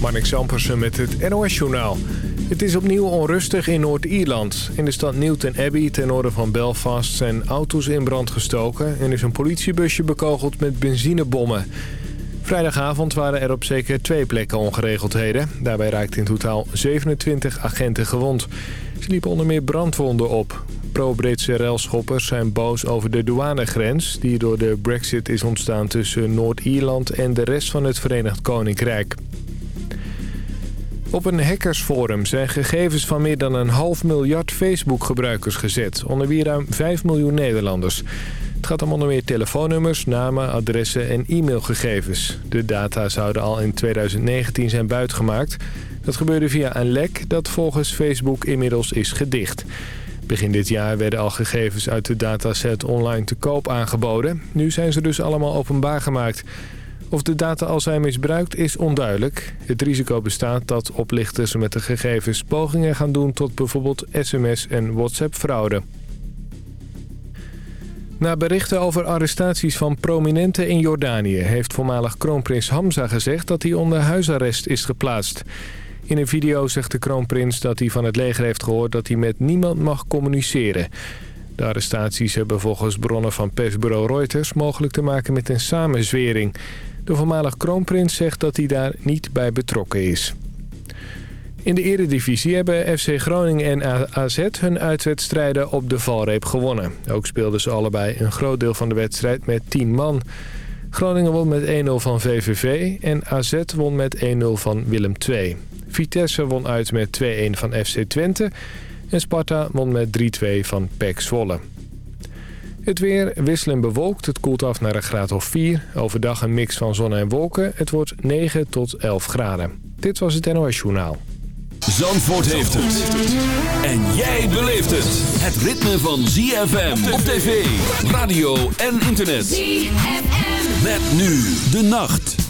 Marnik Sampersen met het NOS-journaal. Het is opnieuw onrustig in Noord-Ierland. In de stad Newton Abbey, ten noorden van Belfast, zijn auto's in brand gestoken... en is een politiebusje bekogeld met benzinebommen. Vrijdagavond waren er op zeker twee plekken ongeregeldheden. Daarbij raakten in totaal 27 agenten gewond. Ze liepen onder meer brandwonden op. Pro-Britse relschoppers zijn boos over de douanegrens... die door de brexit is ontstaan tussen Noord-Ierland en de rest van het Verenigd Koninkrijk. Op een hackersforum zijn gegevens van meer dan een half miljard Facebook-gebruikers gezet... onder wie ruim 5 miljoen Nederlanders. Het gaat om onder meer telefoonnummers, namen, adressen en e-mailgegevens. De data zouden al in 2019 zijn buitgemaakt. Dat gebeurde via een lek dat volgens Facebook inmiddels is gedicht. Begin dit jaar werden al gegevens uit de dataset online te koop aangeboden. Nu zijn ze dus allemaal openbaar gemaakt... Of de data al zijn misbruikt is onduidelijk. Het risico bestaat dat oplichters met de gegevens pogingen gaan doen tot bijvoorbeeld sms- en WhatsApp-fraude. Na berichten over arrestaties van prominenten in Jordanië... heeft voormalig kroonprins Hamza gezegd dat hij onder huisarrest is geplaatst. In een video zegt de kroonprins dat hij van het leger heeft gehoord... dat hij met niemand mag communiceren. De arrestaties hebben volgens bronnen van persbureau Reuters... mogelijk te maken met een samenzwering... De voormalig kroonprins zegt dat hij daar niet bij betrokken is. In de eredivisie hebben FC Groningen en AZ hun uitwedstrijden op de valreep gewonnen. Ook speelden ze allebei een groot deel van de wedstrijd met 10 man. Groningen won met 1-0 van VVV en AZ won met 1-0 van Willem II. Vitesse won uit met 2-1 van FC Twente en Sparta won met 3-2 van PEC Zwolle. Het weer wisselend bewolkt. Het koelt af naar een graad of 4. Overdag een mix van zon en wolken. Het wordt 9 tot 11 graden. Dit was het NOS Journaal. Zandvoort heeft het. En jij beleeft het. Het ritme van ZFM op tv, radio en internet. ZFM. Met nu de nacht.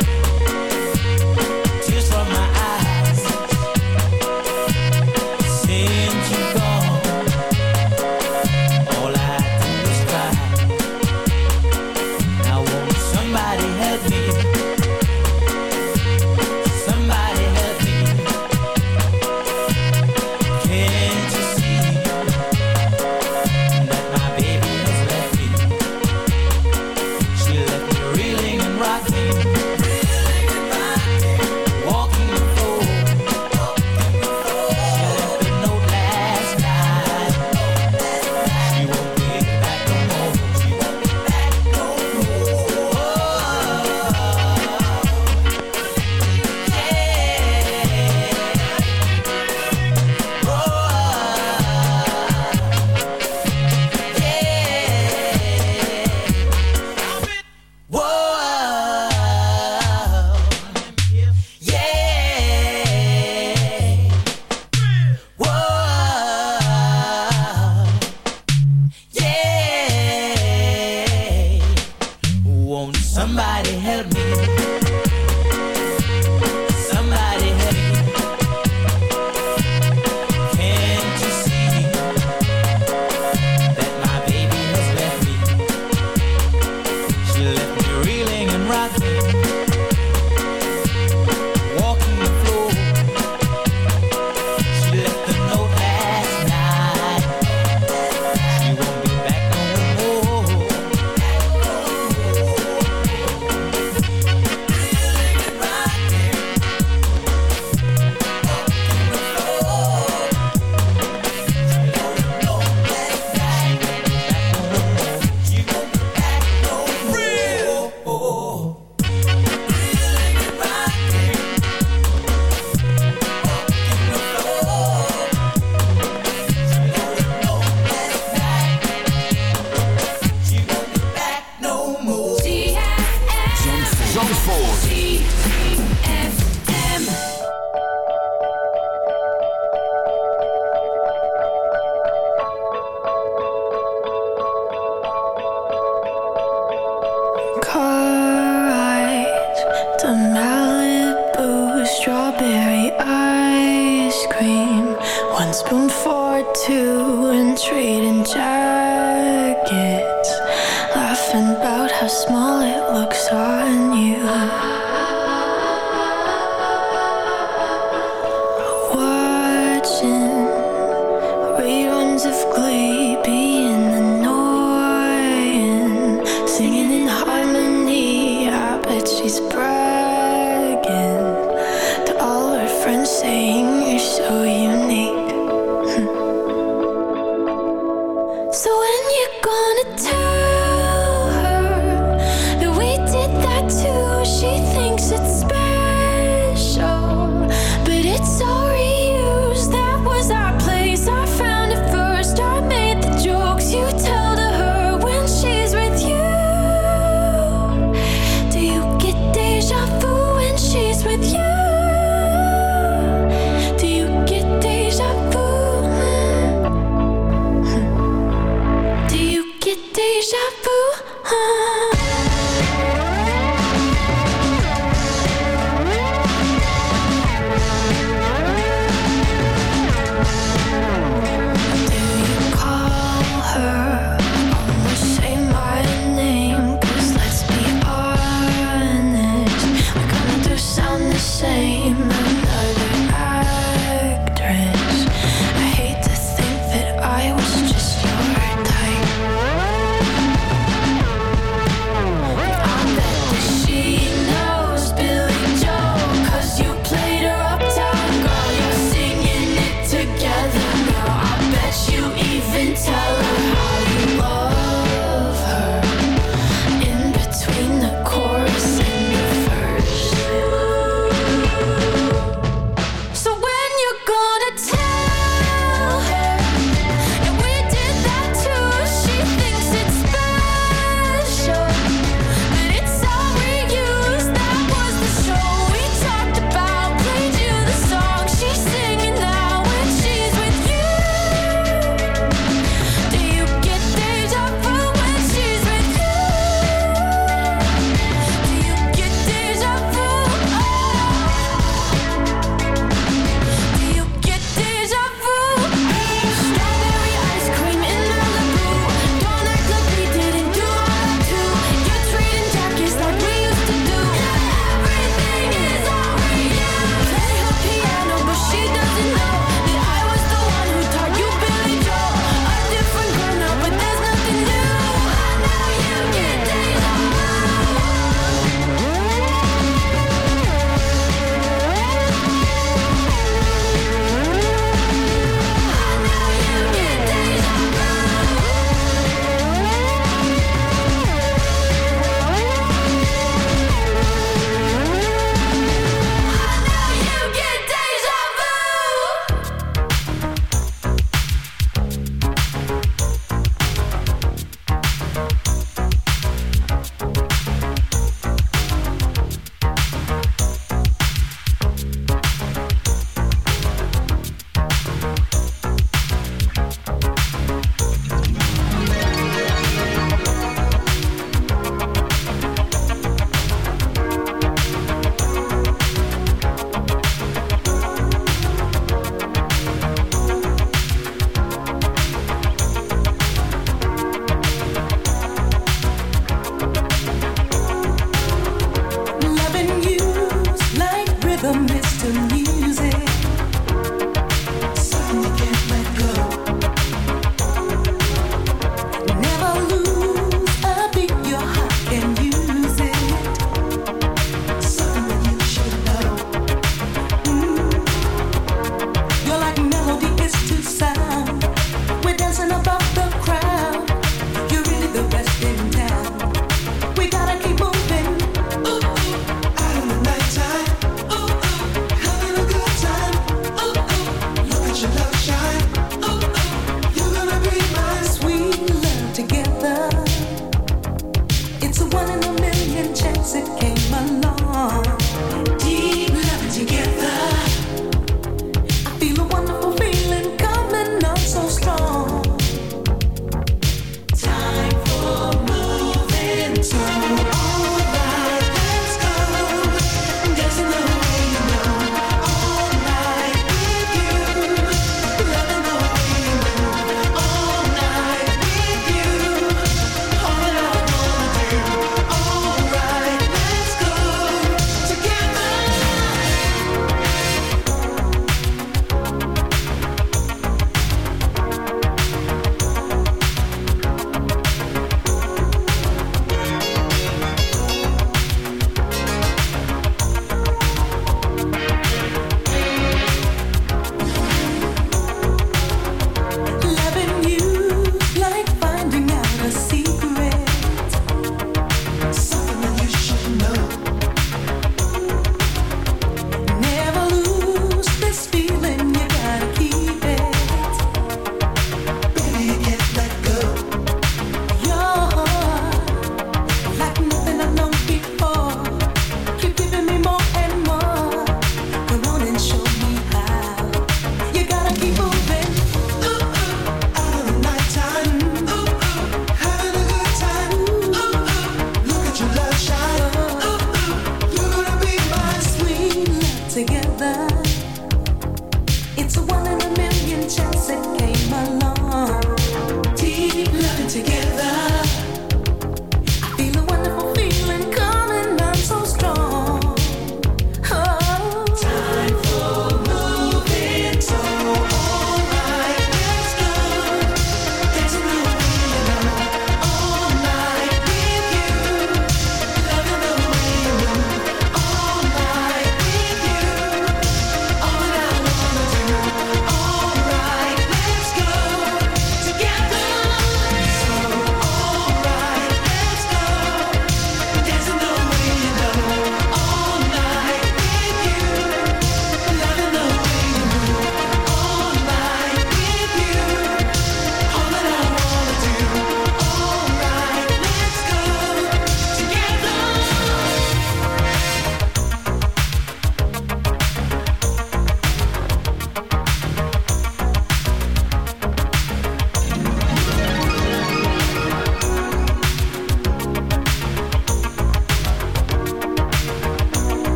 good.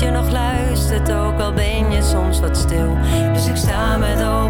je nog luistert, ook al ben je soms wat stil. Dus ik sta met open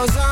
Goes on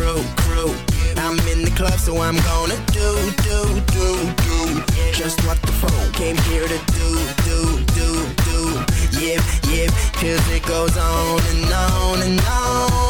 crew, crew. I'm in the club, so I'm gonna do, do, do, do. Just what the phone came here to do, do, do, do. Yeah, yeah, cause it goes on and on and on.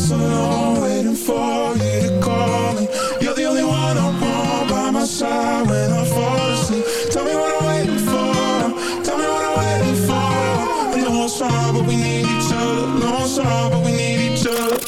Nights alone, waiting for you to call me. You're the only one I want by my side when I fall asleep. Tell me what I'm waiting for. Tell me what I'm waiting for. I know it's wrong, but we need each other. No, it's wrong, but we need each other.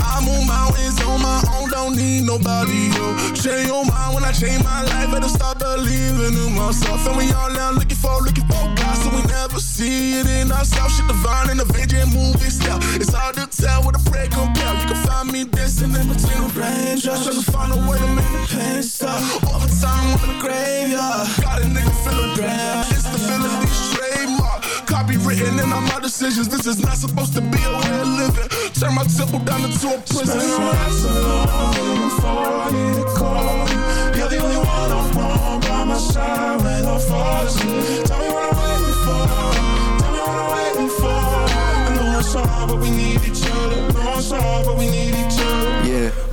I move mountains on my own, don't need nobody, yo. Change your mind when I change my life, better start believing in myself. And we all now looking for, looking for so we never see it in ourselves. Shit divine in the Avenging movie style. It's hard to tell what a prayer compare. You can find me dancing in between the raindrops, trying to find a way to make the pain stop. Overtime in the graveyard, got a nigga feeling bad. It's the feeling these trademark. Copywritten in all my decisions. This is not supposed to be a way of living. Turn my temple down into a prison. Spend my nights alone for you to call me. You're the only one I want by my side when I fall asleep. Tell me what waiting for. Tell me what I'm waiting for. I know it's hard, but we need each other. Know it's hard, but we need each other.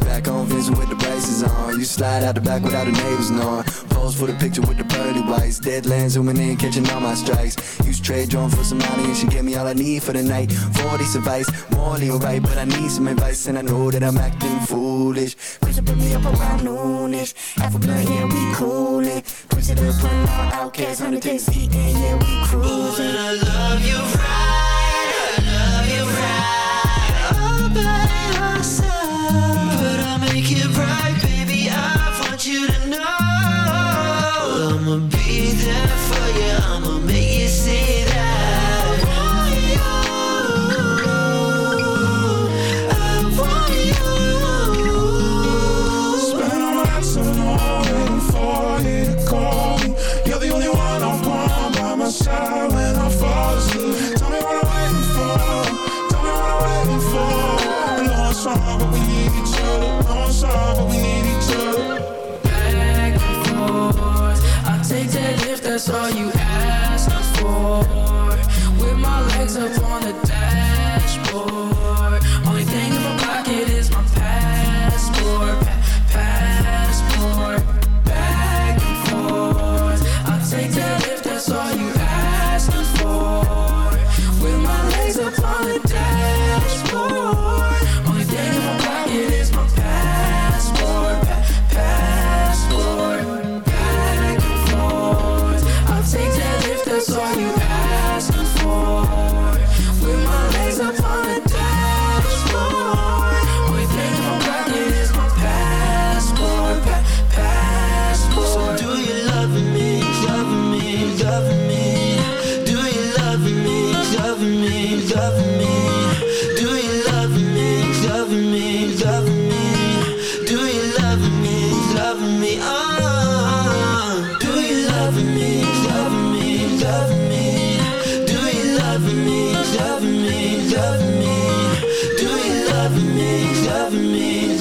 Back on Vincent with the braces on. You slide out the back without the neighbors knowing. Pose for the picture with the pearly whites. Deadlands zooming in, catching all my strikes. Use trade drone for some money and she gave me all I need for the night. 40 advice, morally alright, but I need some advice and I know that I'm acting foolish. Push it, put me up around noonish. Half a blunt, yeah, we coolin'. Push it up, run out, outcast, 100 days heat, and yeah, we cruising. I love you right,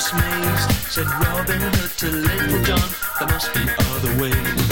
Said Robin Hood to Little John, there must be other ways.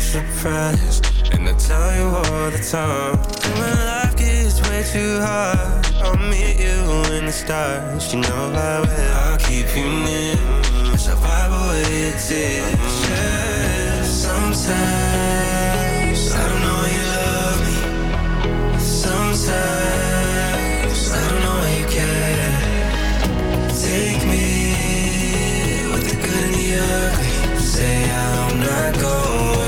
It's no surprise, and I tell you all the time. When life gets way too hard, I'll meet you in the stars. You know I will. I'll keep you near. So wipe away your tears. Yeah. Sometimes I don't know you love me. Sometimes I don't know you care. Take me with the good and the ugly. Say I'm not going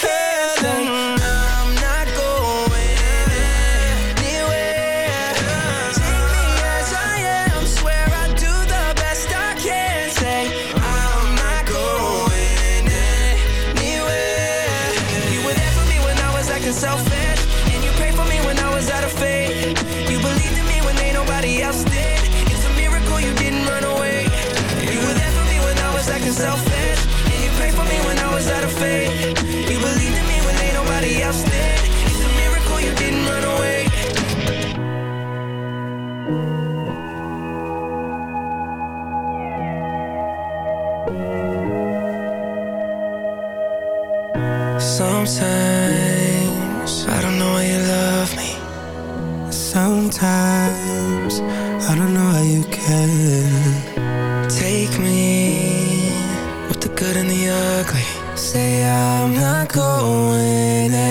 Good and the ugly. Say I'm not going anywhere.